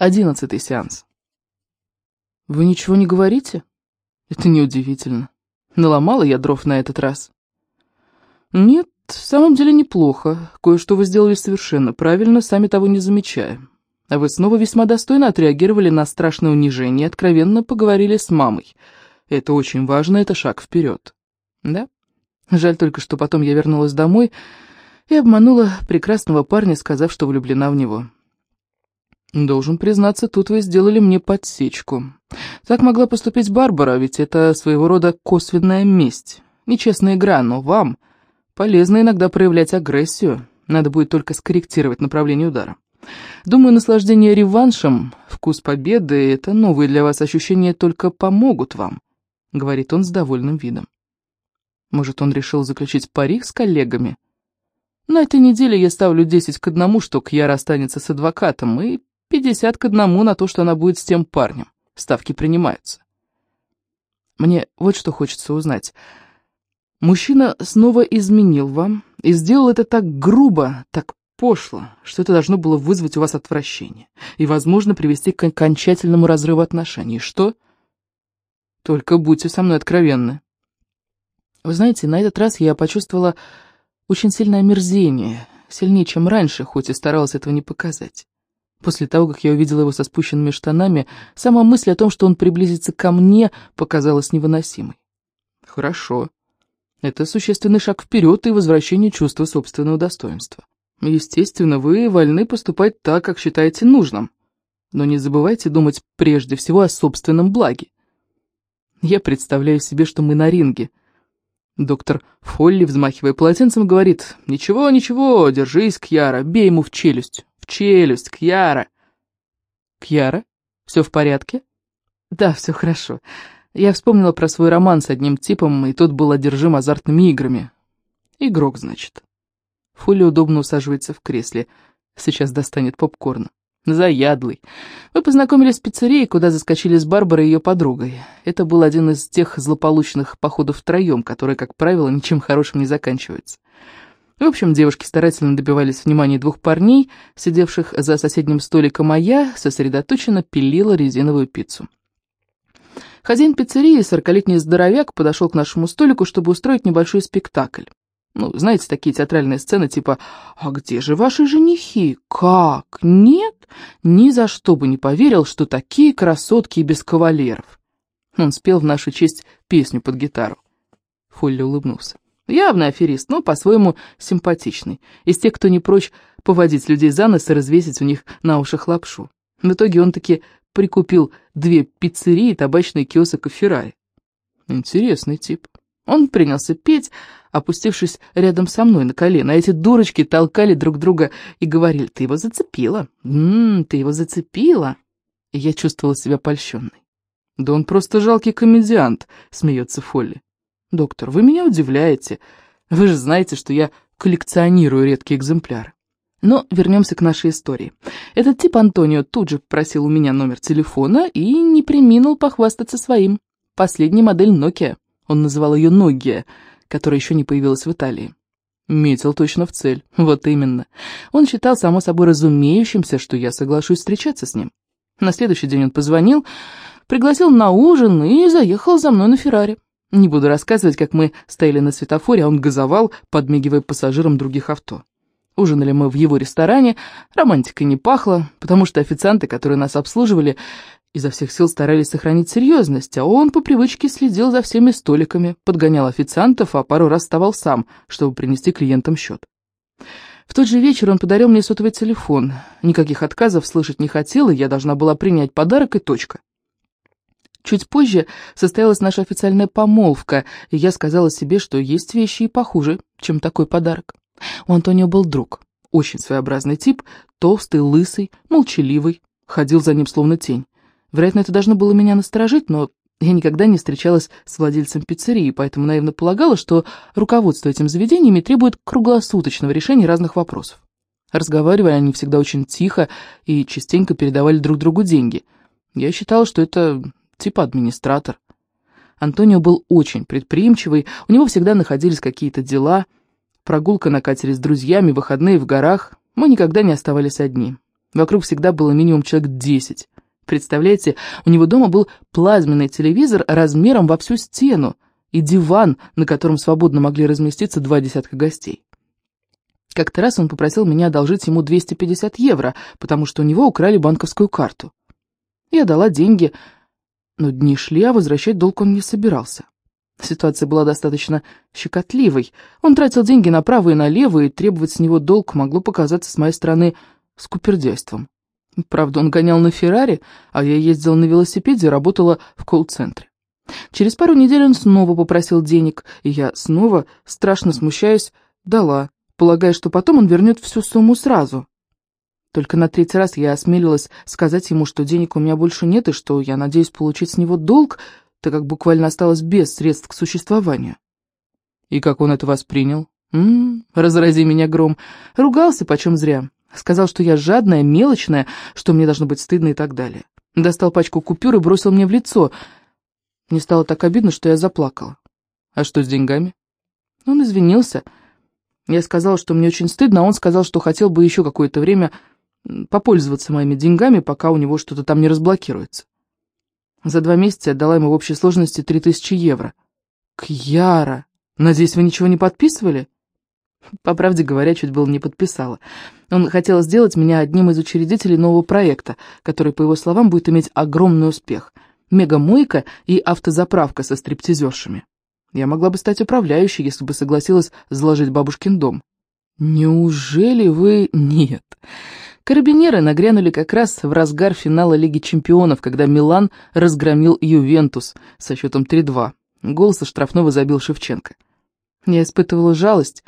Одиннадцатый сеанс. Вы ничего не говорите? Это неудивительно. Наломала я дров на этот раз. Нет, в самом деле неплохо. Кое-что вы сделали совершенно правильно, сами того не замечая. А вы снова весьма достойно отреагировали на страшное унижение и откровенно поговорили с мамой. Это очень важно, это шаг вперед. Да? Жаль только, что потом я вернулась домой и обманула прекрасного парня, сказав, что влюблена в него. Должен признаться, тут вы сделали мне подсечку. Так могла поступить Барбара, ведь это своего рода косвенная месть. Нечестная игра, но вам полезно иногда проявлять агрессию. Надо будет только скорректировать направление удара. Думаю, наслаждение реваншем, вкус победы — это новые для вас ощущения только помогут вам, — говорит он с довольным видом. Может, он решил заключить пари с коллегами? На этой неделе я ставлю 10 к одному, что Кьяра останется с адвокатом, и 50 к одному на то, что она будет с тем парнем. Ставки принимаются. Мне вот что хочется узнать. Мужчина снова изменил вам и сделал это так грубо, так пошло, что это должно было вызвать у вас отвращение и, возможно, привести к окончательному разрыву отношений. Что? Только будьте со мной откровенны. Вы знаете, на этот раз я почувствовала очень сильное омерзение, сильнее, чем раньше, хоть и старалась этого не показать. После того, как я увидела его со спущенными штанами, сама мысль о том, что он приблизится ко мне, показалась невыносимой. Хорошо. Это существенный шаг вперед и возвращение чувства собственного достоинства. Естественно, вы вольны поступать так, как считаете нужным. Но не забывайте думать прежде всего о собственном благе. Я представляю себе, что мы на ринге. Доктор Фолли, взмахивая полотенцем, говорит, «Ничего, ничего, держись, Кьяра, бей ему в челюсть, в челюсть, Кьяра». «Кьяра, все в порядке?» «Да, все хорошо. Я вспомнила про свой роман с одним типом, и тот был одержим азартными играми. Игрок, значит». Фолли удобно усаживается в кресле. Сейчас достанет попкорн. Заядлый. Мы познакомились в пиццерии, куда заскочили с Барбарой и ее подругой. Это был один из тех злополучных походов втроем, которые, как правило, ничем хорошим не заканчиваются. В общем, девушки старательно добивались внимания двух парней, сидевших за соседним столиком, а я сосредоточенно пилила резиновую пиццу. Хозяин пиццерии, сорокалетний здоровяк, подошел к нашему столику, чтобы устроить небольшой спектакль. Ну, знаете, такие театральные сцены типа «А где же ваши женихи? Как? Нет? Ни за что бы не поверил, что такие красотки без кавалеров». Он спел в нашу честь песню под гитару. Фолли улыбнулся. Явный аферист, но по-своему симпатичный. Из тех, кто не прочь поводить людей за нос и развесить у них на ушах лапшу. В итоге он таки прикупил две пиццерии, табачный киосок и Феррари. Интересный тип. Он принялся петь, опустившись рядом со мной на колено, а эти дурочки толкали друг друга и говорили, «Ты его зацепила! Ммм, ты его зацепила!» И я чувствовала себя польщенной. «Да он просто жалкий комедиант», — смеется Фолли. «Доктор, вы меня удивляете. Вы же знаете, что я коллекционирую редкие экземпляры». Но вернемся к нашей истории. Этот тип Антонио тут же попросил у меня номер телефона и не приминул похвастаться своим. Последняя модель Nokia. Он называл ее Ногия — которая еще не появилась в Италии. Метил точно в цель, вот именно. Он считал само собой разумеющимся, что я соглашусь встречаться с ним. На следующий день он позвонил, пригласил на ужин и заехал за мной на Феррари. Не буду рассказывать, как мы стояли на светофоре, а он газовал, подмигивая пассажирам других авто. Ужинали мы в его ресторане, романтикой не пахло, потому что официанты, которые нас обслуживали, изо всех сил старались сохранить серьезность, а он по привычке следил за всеми столиками, подгонял официантов, а пару раз вставал сам, чтобы принести клиентам счет. В тот же вечер он подарил мне сотовый телефон. Никаких отказов слышать не хотел, и я должна была принять подарок и точка. Чуть позже состоялась наша официальная помолвка, и я сказала себе, что есть вещи и похуже, чем такой подарок. У Антонио был друг, очень своеобразный тип, толстый, лысый, молчаливый, ходил за ним словно тень. Вероятно, это должно было меня насторожить, но я никогда не встречалась с владельцем пиццерии, поэтому наивно полагала, что руководство этим заведениями требует круглосуточного решения разных вопросов. Разговаривали они всегда очень тихо и частенько передавали друг другу деньги. Я считала, что это типа администратор. Антонио был очень предприимчивый, у него всегда находились какие-то дела, прогулка на катере с друзьями, выходные в горах, мы никогда не оставались одни. Вокруг всегда было минимум человек десять. Представляете, у него дома был плазменный телевизор размером во всю стену и диван, на котором свободно могли разместиться два десятка гостей. Как-то раз он попросил меня одолжить ему 250 евро, потому что у него украли банковскую карту. Я дала деньги, но дни шли, а возвращать долг он не собирался. Ситуация была достаточно щекотливой. Он тратил деньги направо и налево, и требовать с него долг могло показаться с моей стороны скупердяйством. Правда, он гонял на Феррари, а я ездила на велосипеде и работала в колл-центре. Через пару недель он снова попросил денег, и я снова, страшно смущаясь, дала, полагая, что потом он вернет всю сумму сразу. Только на третий раз я осмелилась сказать ему, что денег у меня больше нет, и что я надеюсь получить с него долг, так как буквально осталось без средств к существованию. И как он это воспринял? М -м, разрази меня гром. Ругался почем зря. Сказал, что я жадная, мелочная, что мне должно быть стыдно и так далее. Достал пачку купюр и бросил мне в лицо. Мне стало так обидно, что я заплакала. А что с деньгами? Он извинился. Я сказала, что мне очень стыдно, а он сказал, что хотел бы еще какое-то время попользоваться моими деньгами, пока у него что-то там не разблокируется. За два месяца отдала ему в общей сложности три тысячи евро. Кьяра! Надеюсь, вы ничего не подписывали? По правде говоря, чуть было не подписала. Он хотел сделать меня одним из учредителей нового проекта, который, по его словам, будет иметь огромный успех. Мегамойка и автозаправка со стриптизершами. Я могла бы стать управляющей, если бы согласилась заложить бабушкин дом. Неужели вы... Нет. Карабинеры нагрянули как раз в разгар финала Лиги Чемпионов, когда Милан разгромил Ювентус со счетом 3-2. Гол со штрафного забил Шевченко. Я испытывала жалость.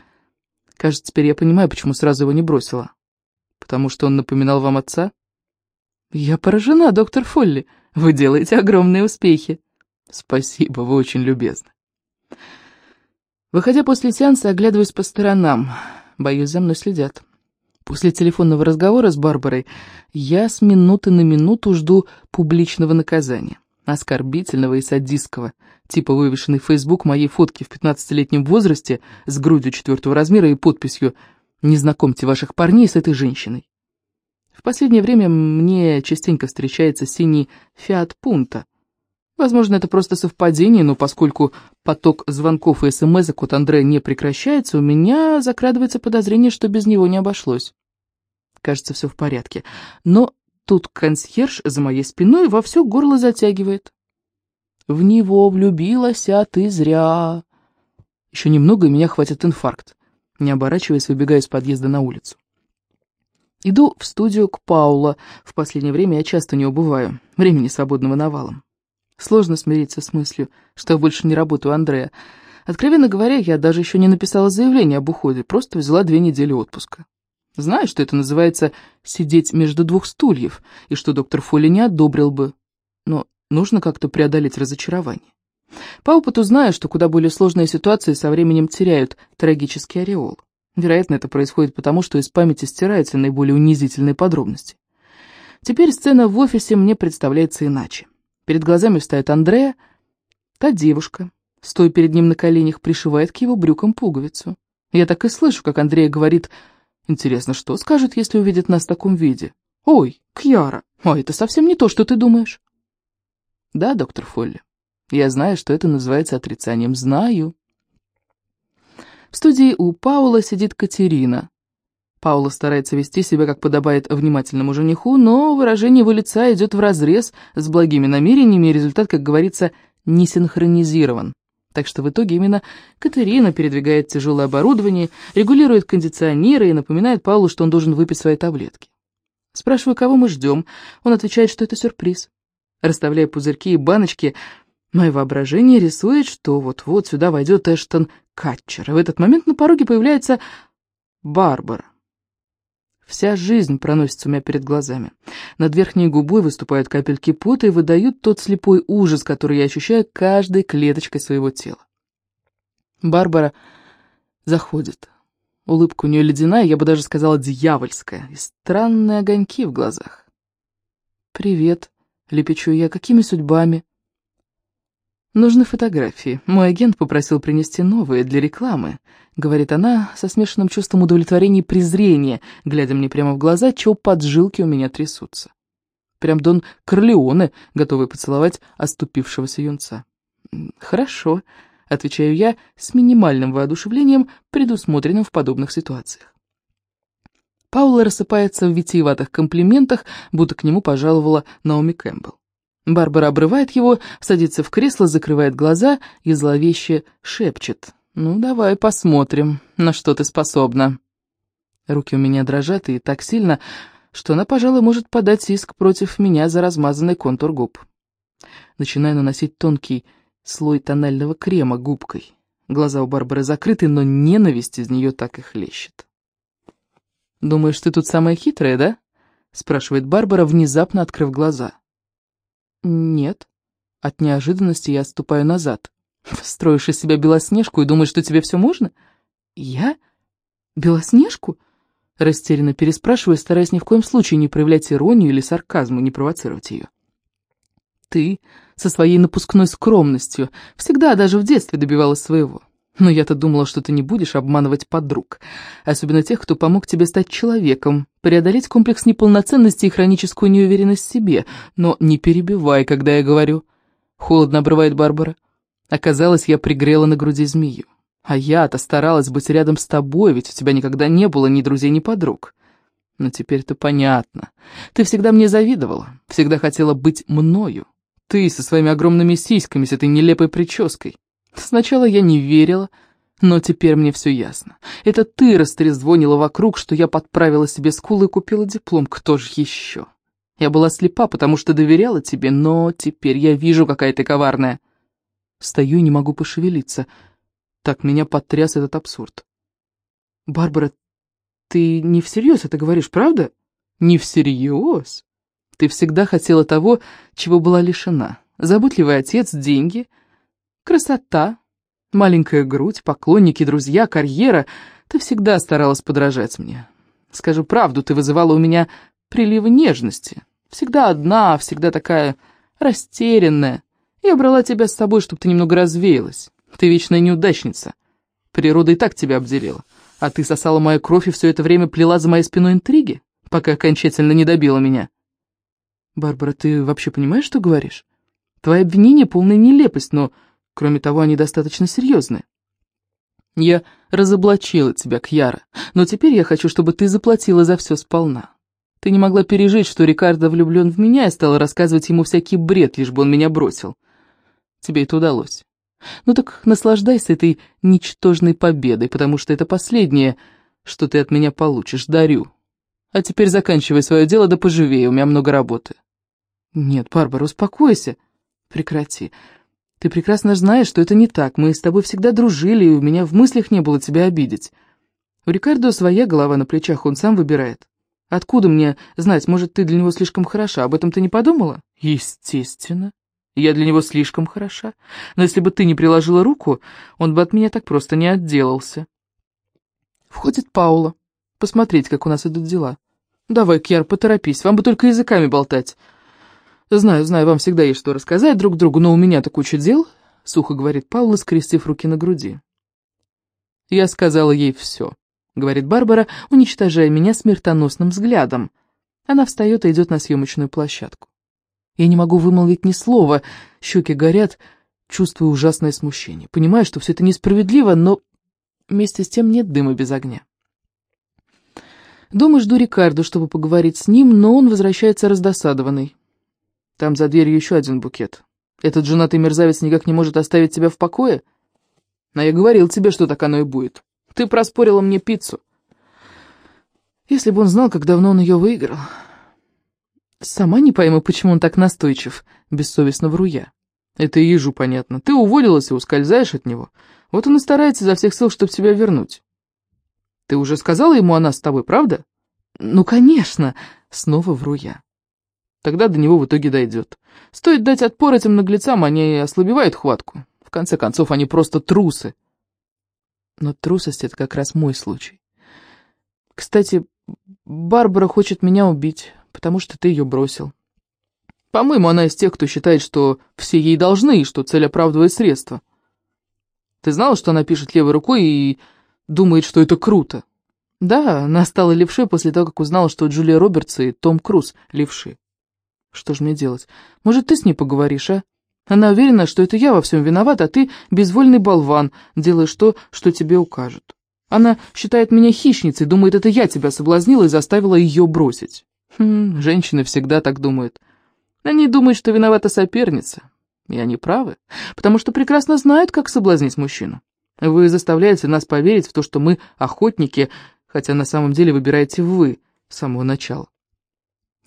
Кажется, теперь я понимаю, почему сразу его не бросила. Потому что он напоминал вам отца? Я поражена, доктор Фолли. Вы делаете огромные успехи. Спасибо, вы очень любезны. Выходя после сеанса, оглядываюсь по сторонам. Боюсь, за мной следят. После телефонного разговора с Барбарой я с минуты на минуту жду публичного наказания, оскорбительного и садистского, типа вывешенный в Facebook моей фотки в 15-летнем возрасте с грудью четвертого размера и подписью «Не знакомьте ваших парней с этой женщиной». В последнее время мне частенько встречается синий «Фиат Пунта». Возможно, это просто совпадение, но поскольку поток звонков и смс от Андрея не прекращается, у меня закрадывается подозрение, что без него не обошлось. Кажется, все в порядке. Но тут консьерж за моей спиной во все горло затягивает. «В него влюбилась, а ты зря». Еще немного, и меня хватит инфаркт. Не оборачиваясь, выбегаю из подъезда на улицу. Иду в студию к Паула. В последнее время я часто не убываю. Времени свободного навалом. Сложно смириться с мыслью, что больше не работаю Андрея. Откровенно говоря, я даже еще не написала заявление об уходе, просто взяла две недели отпуска. Знаю, что это называется «сидеть между двух стульев», и что доктор Фолли не одобрил бы. Но нужно как-то преодолеть разочарование. По опыту знаю, что куда более сложные ситуации со временем теряют трагический ореол. Вероятно, это происходит потому, что из памяти стираются наиболее унизительные подробности. Теперь сцена в офисе мне представляется иначе. Перед глазами встает Андрея, та девушка, стоя перед ним на коленях, пришивает к его брюкам пуговицу. Я так и слышу, как Андрея говорит, «Интересно, что скажет, если увидит нас в таком виде?» «Ой, Кьяра, ой, это совсем не то, что ты думаешь». «Да, доктор Фолли, я знаю, что это называется отрицанием, знаю». В студии у Паула сидит Катерина. Паула старается вести себя, как подобает внимательному жениху, но выражение его лица идет вразрез с благими намерениями, и результат, как говорится, не синхронизирован. Так что в итоге именно Катерина передвигает тяжелое оборудование, регулирует кондиционеры и напоминает Паулу, что он должен выпить свои таблетки. Спрашиваю, кого мы ждем. Он отвечает, что это сюрприз. Расставляя пузырьки и баночки, мое воображение рисует, что вот-вот сюда войдет Эштон Катчер. И в этот момент на пороге появляется Барбара. Вся жизнь проносится у меня перед глазами. Над верхней губой выступают капельки пота и выдают тот слепой ужас, который я ощущаю каждой клеточкой своего тела. Барбара заходит. Улыбка у нее ледяная, я бы даже сказала дьявольская, и странные огоньки в глазах. «Привет», — лепечу я, — «какими судьбами?» «Нужны фотографии. Мой агент попросил принести новые для рекламы», — говорит она со смешанным чувством удовлетворения и презрения, глядя мне прямо в глаза, чего поджилки у меня трясутся. Прям Дон Корлеоне, готовый поцеловать оступившегося юнца. «Хорошо», — отвечаю я с минимальным воодушевлением, предусмотренным в подобных ситуациях. Паула рассыпается в витиеватых комплиментах, будто к нему пожаловала Наоми Кэмпбелл. Барбара обрывает его, садится в кресло, закрывает глаза и зловеще шепчет. «Ну, давай посмотрим, на что ты способна». Руки у меня дрожат и так сильно, что она, пожалуй, может подать иск против меня за размазанный контур губ. Начинаю наносить тонкий слой тонального крема губкой. Глаза у Барбары закрыты, но ненависть из нее так и хлещет. «Думаешь, ты тут самая хитрая, да?» — спрашивает Барбара, внезапно открыв глаза. «Нет». От неожиданности я отступаю назад. «Строишь из себя Белоснежку и думаешь, что тебе все можно?» «Я? Белоснежку?» Растерянно переспрашиваю, стараясь ни в коем случае не проявлять иронию или сарказм и не провоцировать ее. «Ты со своей напускной скромностью всегда даже в детстве добивалась своего. Но я-то думала, что ты не будешь обманывать подруг, особенно тех, кто помог тебе стать человеком, преодолеть комплекс неполноценности и хроническую неуверенность в себе. Но не перебивай, когда я говорю. Холодно обрывает Барбара. Оказалось, я пригрела на груди змею. А я-то старалась быть рядом с тобой, ведь у тебя никогда не было ни друзей, ни подруг. Но теперь-то понятно. Ты всегда мне завидовала, всегда хотела быть мною. Ты со своими огромными сиськами, с этой нелепой прической. Сначала я не верила, но теперь мне все ясно. Это ты растрезвонила вокруг, что я подправила себе скулы и купила диплом. Кто же еще? Я была слепа, потому что доверяла тебе, но теперь я вижу, какая ты коварная. Стою и не могу пошевелиться. Так меня потряс этот абсурд. «Барбара, ты не всерьез это говоришь, правда?» «Не всерьез. Ты всегда хотела того, чего была лишена. Заботливый отец, деньги, красота, маленькая грудь, поклонники, друзья, карьера. Ты всегда старалась подражать мне. Скажу правду, ты вызывала у меня приливы нежности. Всегда одна, всегда такая растерянная. Я брала тебя с собой, чтобы ты немного развеялась. Ты вечная неудачница. Природа и так тебя обделила. А ты сосала мою кровь и все это время плела за моей спиной интриги, пока окончательно не добила меня. Барбара, ты вообще понимаешь, что говоришь? Твои обвинения полная нелепость, но, кроме того, они достаточно серьезные. Я разоблачила тебя, Кьяра, но теперь я хочу, чтобы ты заплатила за все сполна. Ты не могла пережить, что Рикардо влюблен в меня и стала рассказывать ему всякий бред, лишь бы он меня бросил. Тебе это удалось. Ну так наслаждайся этой ничтожной победой, потому что это последнее, что ты от меня получишь, дарю. А теперь заканчивай свое дело, да поживее, у меня много работы. Нет, Барбара, успокойся. Прекрати. Ты прекрасно знаешь, что это не так. Мы с тобой всегда дружили, и у меня в мыслях не было тебя обидеть. У Рикардо своя голова на плечах, он сам выбирает. Откуда мне знать, может, ты для него слишком хороша? Об этом ты не подумала? Естественно. Я для него слишком хороша. Но если бы ты не приложила руку, он бы от меня так просто не отделался. Входит Паула. Посмотреть, как у нас идут дела. Давай, Кьяр, поторопись, вам бы только языками болтать. Знаю, знаю, вам всегда есть что рассказать друг другу, но у меня-то куча дел, сухо говорит Паула, скрестив руки на груди. Я сказала ей все, говорит Барбара, уничтожая меня смертоносным взглядом. Она встает и идет на съемочную площадку. Я не могу вымолвить ни слова, щеки горят, чувствую ужасное смущение. Понимаю, что все это несправедливо, но вместе с тем нет дыма без огня. Дома жду Рикардо, чтобы поговорить с ним, но он возвращается раздосадованный. Там за дверью еще один букет. Этот женатый мерзавец никак не может оставить тебя в покое? Но я говорил тебе, что так оно и будет. Ты проспорила мне пиццу. Если бы он знал, как давно он ее выиграл... «Сама не пойму, почему он так настойчив», — бессовестно вру я. «Это и ежу понятно. Ты уволилась и ускользаешь от него. Вот он и старается изо всех сил, чтобы тебя вернуть». «Ты уже сказала ему о нас с тобой, правда?» «Ну, конечно!» — снова вру я. Тогда до него в итоге дойдет. Стоит дать отпор этим наглецам, они ослабевают хватку. В конце концов, они просто трусы. Но трусость — это как раз мой случай. Кстати, Барбара хочет меня убить потому что ты ее бросил. По-моему, она из тех, кто считает, что все ей должны, и что цель оправдывает средства. Ты знала, что она пишет левой рукой и думает, что это круто? Да, она стала левшой после того, как узнала, что Джулия Робертс и Том Круз левши. Что же мне делать? Может, ты с ней поговоришь, а? Она уверена, что это я во всем виноват, а ты безвольный болван, делаешь то, что тебе укажут. Она считает меня хищницей, думает, это я тебя соблазнила и заставила ее бросить. Хм, женщины всегда так думают. Они думают, что виновата соперница. И они правы, потому что прекрасно знают, как соблазнить мужчину. Вы заставляете нас поверить в то, что мы охотники, хотя на самом деле выбираете вы с самого начала.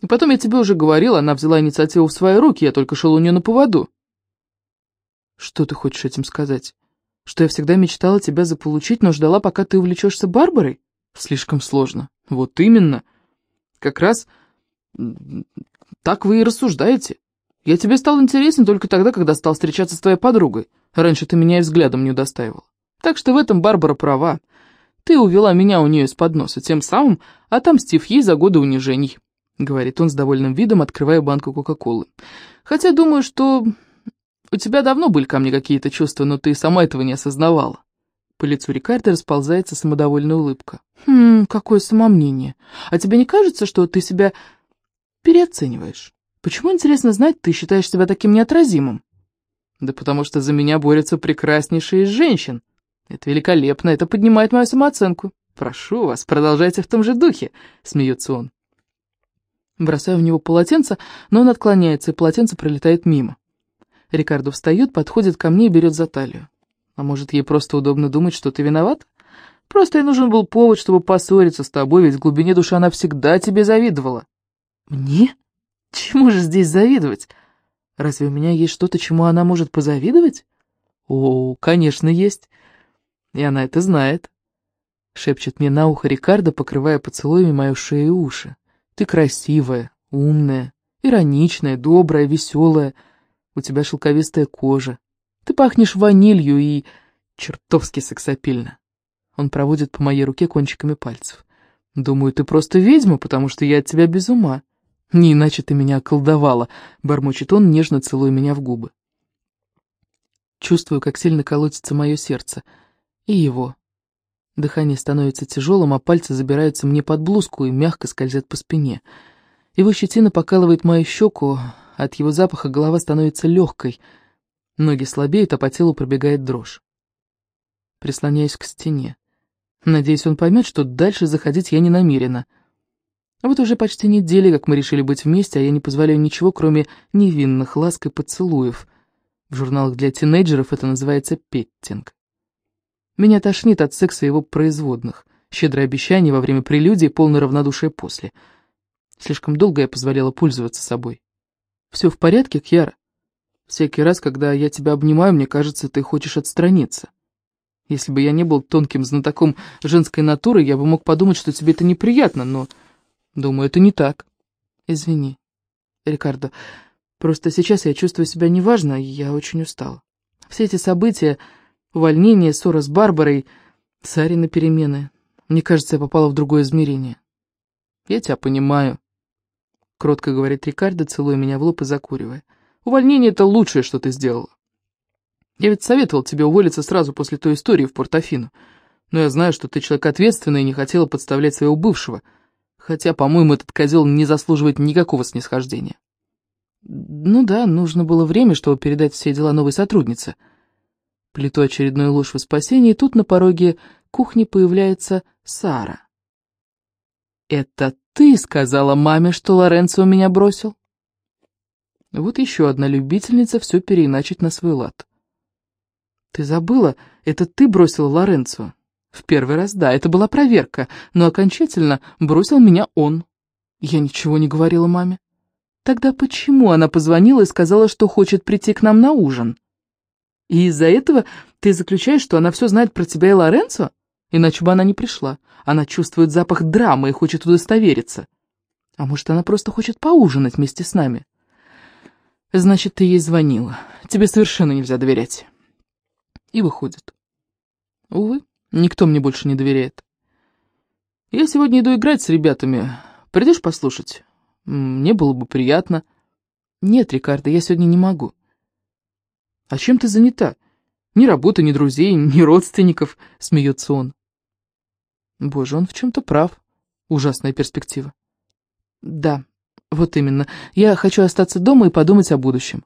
И потом я тебе уже говорил, она взяла инициативу в свои руки, я только шел у нее на поводу. Что ты хочешь этим сказать? Что я всегда мечтала тебя заполучить, но ждала, пока ты увлечешься Барбарой? Слишком сложно. Вот именно. Как раз так вы и рассуждаете. Я тебе стал интересен только тогда, когда стал встречаться с твоей подругой. Раньше ты меня и взглядом не удостаивал. Так что в этом Барбара права. Ты увела меня у нее из-под носа, тем самым отомстив ей за годы унижений», — говорит он с довольным видом, открывая банку Кока-Колы. «Хотя думаю, что у тебя давно были ко мне какие-то чувства, но ты сама этого не осознавала». По лицу Рикардо расползается самодовольная улыбка. «Хм, какое самомнение. А тебе не кажется, что ты себя переоцениваешь. Почему, интересно знать, ты считаешь себя таким неотразимым? Да потому что за меня борются прекраснейшие из женщин. Это великолепно, это поднимает мою самооценку. Прошу вас, продолжайте в том же духе, смеется он. Бросаю в него полотенце, но он отклоняется, и полотенце пролетает мимо. Рикардо встает, подходит ко мне и берет за талию. А может, ей просто удобно думать, что ты виноват? Просто ей нужен был повод, чтобы поссориться с тобой, ведь в глубине души она всегда тебе завидовала. Мне? Чему же здесь завидовать? Разве у меня есть что-то, чему она может позавидовать? О, конечно, есть. И она это знает. Шепчет мне на ухо Рикардо, покрывая поцелуями мою шею и уши. Ты красивая, умная, ироничная, добрая, веселая. У тебя шелковистая кожа. Ты пахнешь ванилью и чертовски сексапильно. Он проводит по моей руке кончиками пальцев. Думаю, ты просто ведьма, потому что я от тебя без ума. Не иначе ты меня околдовала, бормочет он, нежно целуя меня в губы. Чувствую, как сильно колотится мое сердце. И его. Дыхание становится тяжелым, а пальцы забираются мне под блузку и мягко скользят по спине. Его щетина покалывает мою щеку, от его запаха голова становится легкой. Ноги слабеют, а по телу пробегает дрожь. Прислоняюсь к стене. Надеюсь, он поймет, что дальше заходить я не намерена. Вот уже почти недели, как мы решили быть вместе, а я не позволяю ничего, кроме невинных ласк и поцелуев. В журналах для тинейджеров это называется петтинг. Меня тошнит от секса его производных. Щедрое обещание во время прелюдии, полное равнодушие после. Слишком долго я позволяла пользоваться собой. Все в порядке, Кьяра? Всякий раз, когда я тебя обнимаю, мне кажется, ты хочешь отстраниться. Если бы я не был тонким знатоком женской натуры, я бы мог подумать, что тебе это неприятно, но... Думаю, это не так. Извини, Рикардо. Просто сейчас я чувствую себя неважно, и я очень устала. Все эти события, увольнение, ссора с Барбарой, Сари на перемены. Мне кажется, я попала в другое измерение. Я тебя понимаю. Кротко говорит Рикардо, целуя меня в лоб и закуривая. Увольнение — это лучшее, что ты сделала. Я ведь советовал тебе уволиться сразу после той истории в Портофино. Но я знаю, что ты человек ответственный и не хотела подставлять своего бывшего — Хотя, по-моему, этот козел не заслуживает никакого снисхождения. Ну да, нужно было время, чтобы передать все дела новой сотруднице. Плету очередную ложь в спасение, и тут на пороге кухни появляется Сара. «Это ты сказала маме, что Лоренцо меня бросил?» Вот еще одна любительница все переиначить на свой лад. «Ты забыла, это ты бросила Лоренцо?» В первый раз, да, это была проверка, но окончательно бросил меня он. Я ничего не говорила маме. Тогда почему она позвонила и сказала, что хочет прийти к нам на ужин? И из-за этого ты заключаешь, что она все знает про тебя и Лоренцо? Иначе бы она не пришла. Она чувствует запах драмы и хочет удостовериться. А может, она просто хочет поужинать вместе с нами? Значит, ты ей звонила. Тебе совершенно нельзя доверять. И выходит. Увы. Никто мне больше не доверяет. Я сегодня иду играть с ребятами. Придешь послушать? Мне было бы приятно. «Нет, Рикардо, я сегодня не могу». «А чем ты занята? Ни работы, ни друзей, ни родственников», — смеется он. Боже, он в чем-то прав. Ужасная перспектива. Да, вот именно. Я хочу остаться дома и подумать о будущем.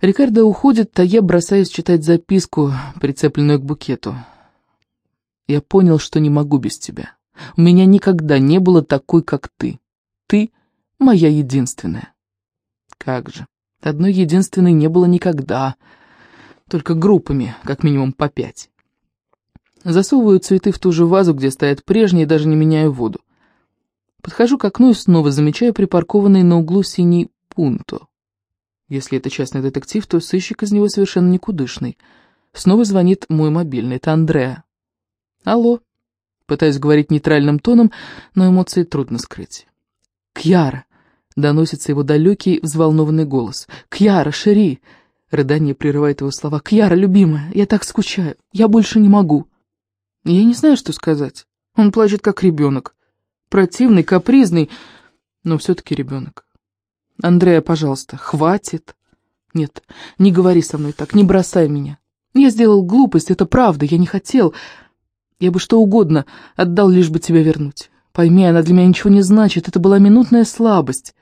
Рикардо уходит, а я бросаюсь читать записку, прицепленную к букету. Я понял, что не могу без тебя. У меня никогда не было такой, как ты. Ты моя единственная. Как же, одной единственной не было никогда. Только группами, как минимум по пять. Засовываю цветы в ту же вазу, где стоят прежние, даже не меняю воду. Подхожу к окну и снова замечаю припаркованный на углу синий пунто. Если это частный детектив, то сыщик из него совершенно никудышный. Снова звонит мой мобильный, это Андреа. Алло. Пытаюсь говорить нейтральным тоном, но эмоции трудно скрыть. «Кьяра!» — доносится его далекий, взволнованный голос. «Кьяра, Шери!» Рыдание прерывает его слова. «Кьяра, любимая, я так скучаю. Я больше не могу». Я не знаю, что сказать. Он плачет, как ребенок. Противный, капризный, но все-таки ребенок. Андрея, пожалуйста, хватит. Нет, не говори со мной так, не бросай меня. Я сделал глупость, это правда, я не хотел. Я бы что угодно отдал, лишь бы тебя вернуть. Пойми, она для меня ничего не значит, это была минутная слабость.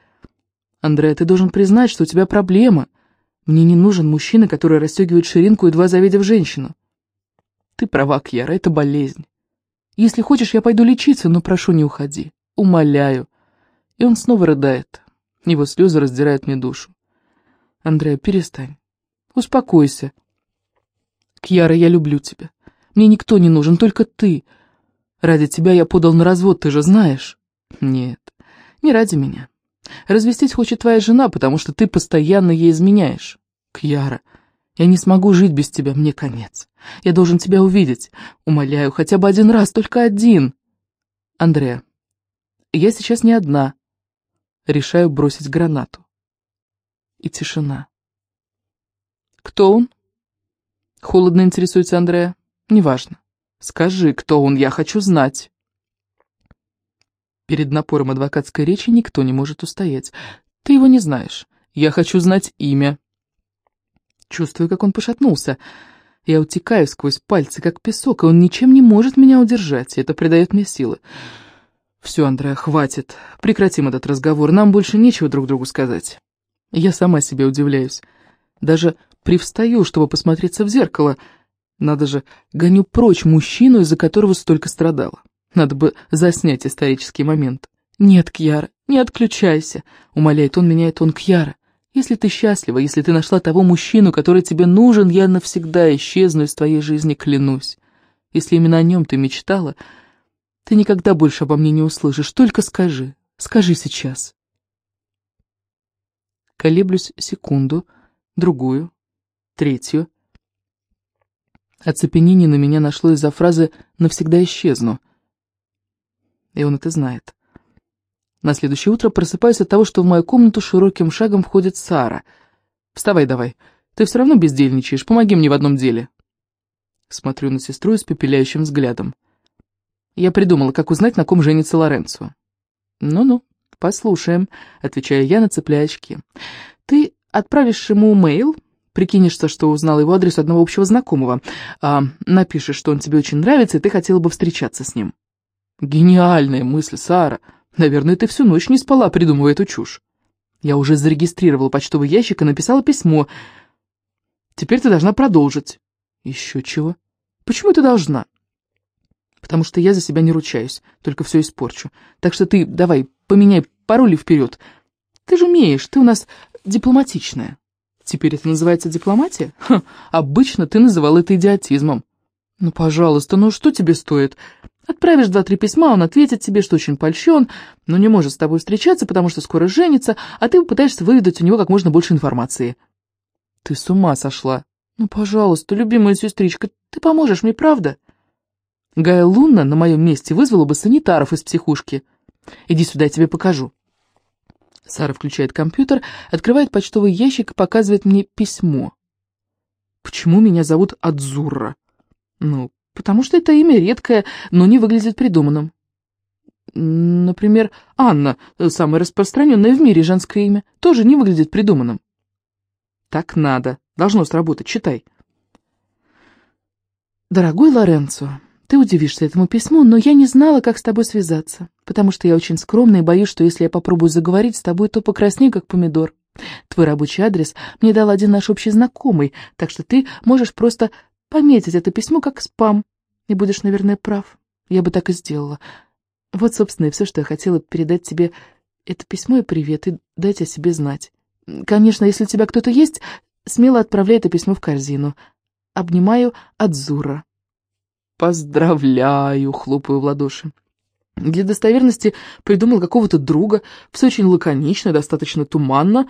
Андрея, ты должен признать, что у тебя проблема. Мне не нужен мужчина, который расстегивает ширинку, едва завидев женщину. Ты права, Кьяра, это болезнь. Если хочешь, я пойду лечиться, но прошу, не уходи. Умоляю. И он снова рыдает. Его слезы раздирают мне душу. Андрея, перестань. Успокойся. Кьяра, я люблю тебя. Мне никто не нужен, только ты. Ради тебя я подал на развод, ты же знаешь. Нет, не ради меня. Развестись хочет твоя жена, потому что ты постоянно ей изменяешь. Кьяра, я не смогу жить без тебя, мне конец. Я должен тебя увидеть. Умоляю, хотя бы один раз, только один. Андреа, я сейчас не одна. Решаю бросить гранату. И тишина. Кто он? Холодно интересуется Андреа. Неважно. Скажи, кто он, я хочу знать. Перед напором адвокатской речи никто не может устоять. Ты его не знаешь. Я хочу знать имя. Чувствую, как он пошатнулся. Я утекаю сквозь пальцы, как песок, и он ничем не может меня удержать, это придает мне силы. «Все, Андреа, хватит. Прекратим этот разговор. Нам больше нечего друг другу сказать». Я сама себе удивляюсь. Даже привстаю, чтобы посмотреться в зеркало. Надо же, гоню прочь мужчину, из-за которого столько страдала. Надо бы заснять исторический момент. «Нет, Кьяра, не отключайся», — умоляет он меня, и тон Кьяра. «Если ты счастлива, если ты нашла того мужчину, который тебе нужен, я навсегда исчезну из твоей жизни, клянусь. Если именно о нем ты мечтала, ты никогда больше обо мне не услышишь. Только скажи, скажи сейчас». Колеблюсь секунду, другую, третью. Оцепенение на меня нашло из-за фразы «навсегда исчезну». И он это знает. На следующее утро просыпаюсь от того, что в мою комнату широким шагом входит Сара. «Вставай давай, ты все равно бездельничаешь, помоги мне в одном деле». Смотрю на сестру с пепеляющим взглядом. Я придумала, как узнать, на ком женится Лоренцо. «Ну-ну, послушаем», — отвечаю я, нацепляя очки. «Ты отправишь ему мейл, прикинешься, что узнал его адрес одного общего знакомого, а, напишешь, что он тебе очень нравится, и ты хотела бы встречаться с ним». «Гениальная мысль, Сара!» Наверное, ты всю ночь не спала, придумывая эту чушь. Я уже зарегистрировала почтовый ящик и написала письмо. Теперь ты должна продолжить. Еще чего? Почему ты должна? Потому что я за себя не ручаюсь, только все испорчу. Так что ты давай, поменяй пароли вперед. Ты же умеешь, ты у нас дипломатичная. Теперь это называется дипломатия? Ха, обычно ты называл это идиотизмом. Ну, пожалуйста, ну что тебе стоит? Отправишь два-три письма, он ответит тебе, что очень польщен, но не может с тобой встречаться, потому что скоро женится, а ты пытаешься выведать у него как можно больше информации. Ты с ума сошла. Ну, пожалуйста, любимая сестричка, ты поможешь мне, правда? Гая Лунна на моем месте вызвала бы санитаров из психушки. Иди сюда, я тебе покажу. Сара включает компьютер, открывает почтовый ящик и показывает мне письмо. Почему меня зовут Адзурра? Ну, потому что это имя редкое, но не выглядит придуманным. Например, Анна, самое распространенное в мире женское имя, тоже не выглядит придуманным. Так надо. Должно сработать. Читай. Дорогой Лоренцо, ты удивишься этому письму, но я не знала, как с тобой связаться, потому что я очень скромная и боюсь, что если я попробую заговорить с тобой, то покраснею, как помидор. Твой рабочий адрес мне дал один наш общий знакомый, так что ты можешь просто пометить это письмо как спам, и будешь, наверное, прав. Я бы так и сделала. Вот, собственно, и все, что я хотела передать тебе это письмо и привет, и дать о себе знать. Конечно, если у тебя кто-то есть, смело отправляй это письмо в корзину. Обнимаю от Зура. Поздравляю, хлопаю в ладоши. Для достоверности придумал какого-то друга, все очень лаконично, достаточно туманно.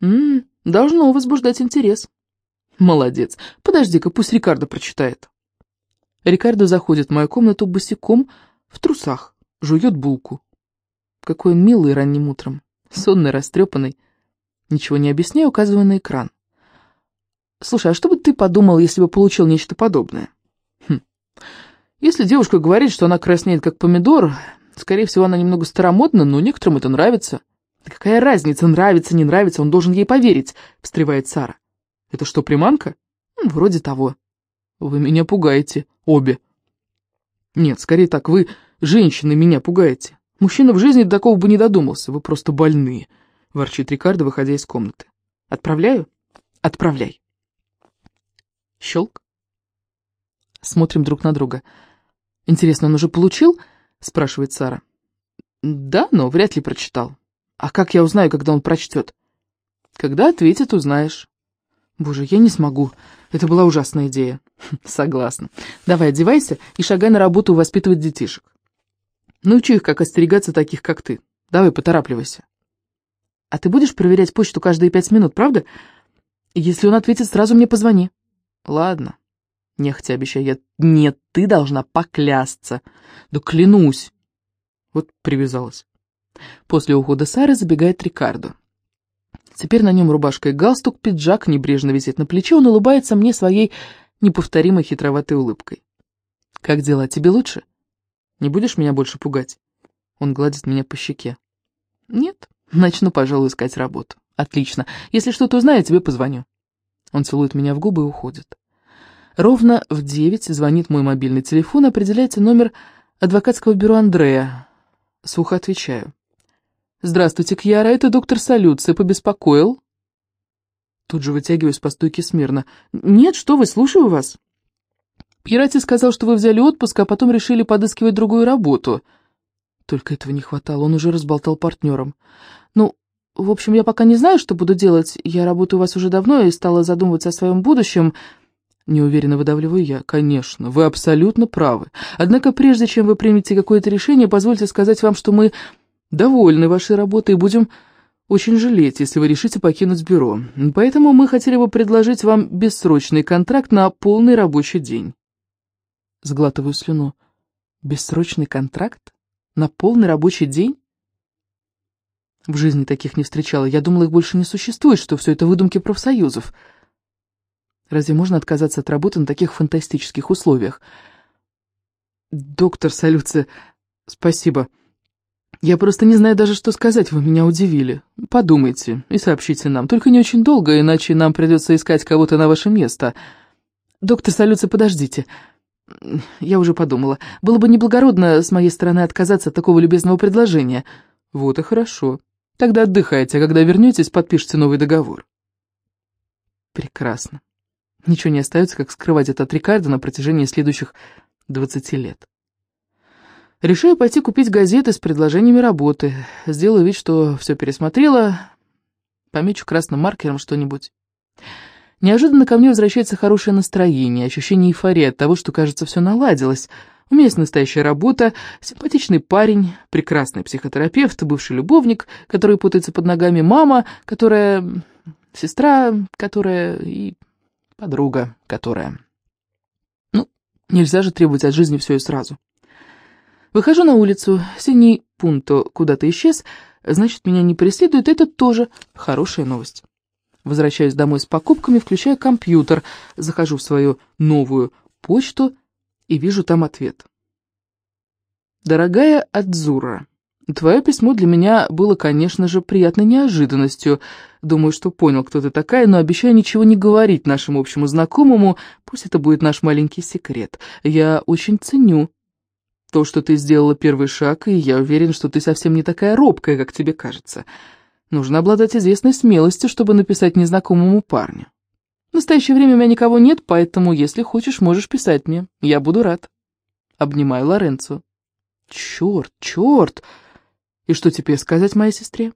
М -м, должно возбуждать интерес. Молодец. Подожди-ка, пусть Рикардо прочитает. Рикардо заходит в мою комнату босиком, в трусах, жует булку. Какой милый ранним утром, сонный, растрепанный. Ничего не объясняю, указываю на экран. Слушай, а что бы ты подумал, если бы получил нечто подобное? Хм. Если девушка говорит, что она краснеет как помидор, скорее всего, она немного старомодна, но некоторым это нравится. Да какая разница, нравится, не нравится, он должен ей поверить, встревает Сара. Это что, приманка? Вроде того. Вы меня пугаете, обе. Нет, скорее так, вы, женщины, меня пугаете. Мужчина в жизни до такого бы не додумался, вы просто больные, ворчит Рикардо, выходя из комнаты. Отправляю? Отправляй. Щелк. Смотрим друг на друга. «Интересно, он уже получил?» — спрашивает Сара. «Да, но вряд ли прочитал. А как я узнаю, когда он прочтет?» «Когда ответит, узнаешь». «Боже, я не смогу. Это была ужасная идея». «Согласна. Давай одевайся и шагай на работу воспитывать детишек. Научи их, как остерегаться таких, как ты. Давай, поторапливайся». «А ты будешь проверять почту каждые пять минут, правда? Если он ответит, сразу мне позвони». «Ладно». Нехотя обещаю я. Нет, ты должна поклясться. Да клянусь. Вот привязалась. После ухода Сары забегает Рикардо. Теперь на нем рубашка и галстук, пиджак небрежно висит на плече, он улыбается мне своей неповторимой хитроватой улыбкой. «Как дела? Тебе лучше? Не будешь меня больше пугать?» Он гладит меня по щеке. «Нет, начну, пожалуй, искать работу. Отлично. Если что-то узнаю, тебе позвоню». Он целует меня в губы и уходит. Ровно в девять звонит мой мобильный телефон, определяется номер адвокатского бюро Андрея. Сухо отвечаю. «Здравствуйте, Кьяра, это доктор Салюци. Побеспокоил?» Тут же вытягиваюсь по стойке смирно. «Нет, что вы, слушаю вас». Пьерати сказал, что вы взяли отпуск, а потом решили подыскивать другую работу. Только этого не хватало, он уже разболтал партнерам. Ну, в общем, я пока не знаю, что буду делать. Я работаю у вас уже давно и стала задумываться о своем будущем. Неуверенно выдавливаю я. Конечно, вы абсолютно правы. Однако прежде чем вы примете какое-то решение, позвольте сказать вам, что мы довольны вашей работой и будем очень жалеть, если вы решите покинуть бюро. Поэтому мы хотели бы предложить вам бессрочный контракт на полный рабочий день. Сглатываю слюну. Бессрочный контракт? На полный рабочий день? В жизни таких не встречала. Я думала, их больше не существует, что все это выдумки профсоюзов. Разве можно отказаться от работы на таких фантастических условиях? Доктор Салюци, спасибо. Я просто не знаю даже, что сказать, вы меня удивили. Подумайте и сообщите нам, только не очень долго, иначе нам придется искать кого-то на ваше место. Доктор Салюци, подождите. Я уже подумала. Было бы неблагородно с моей стороны отказаться от такого любезного предложения. Вот и хорошо. Тогда отдыхайте, а когда вернетесь, подпишите новый договор. Прекрасно. Ничего не остается, как скрывать это от Рикардо на протяжении следующих 20 лет. Решаю пойти купить газеты с предложениями работы. Сделаю вид, что все пересмотрела. Помечу красным маркером что-нибудь. Неожиданно ко мне возвращается хорошее настроение, ощущение эйфории от того, что, кажется, все наладилось. У меня есть настоящая работа, симпатичный парень, прекрасный психотерапевт, бывший любовник, который путается под ногами, мама, которая... сестра, которая... и подруга, которая... Ну, нельзя же требовать от жизни все и сразу. Выхожу на улицу, синий пунто куда-то исчез, значит, меня не преследуют, это тоже хорошая новость. Возвращаюсь домой с покупками, включаю компьютер, захожу в свою новую почту и вижу там ответ. Дорогая Адзура, твое письмо для меня было, конечно же, приятной неожиданностью. Думаю, что понял, кто ты такая, но обещаю ничего не говорить нашему общему знакомому, пусть это будет наш маленький секрет. Я очень ценю то, что ты сделала первый шаг, и я уверен, что ты совсем не такая робкая, как тебе кажется. Нужно обладать известной смелостью, чтобы написать незнакомому парню. В настоящее время у меня никого нет, поэтому, если хочешь, можешь писать мне. Я буду рад. Обнимаю Лоренцо. Черт, черт! И что теперь сказать моей сестре?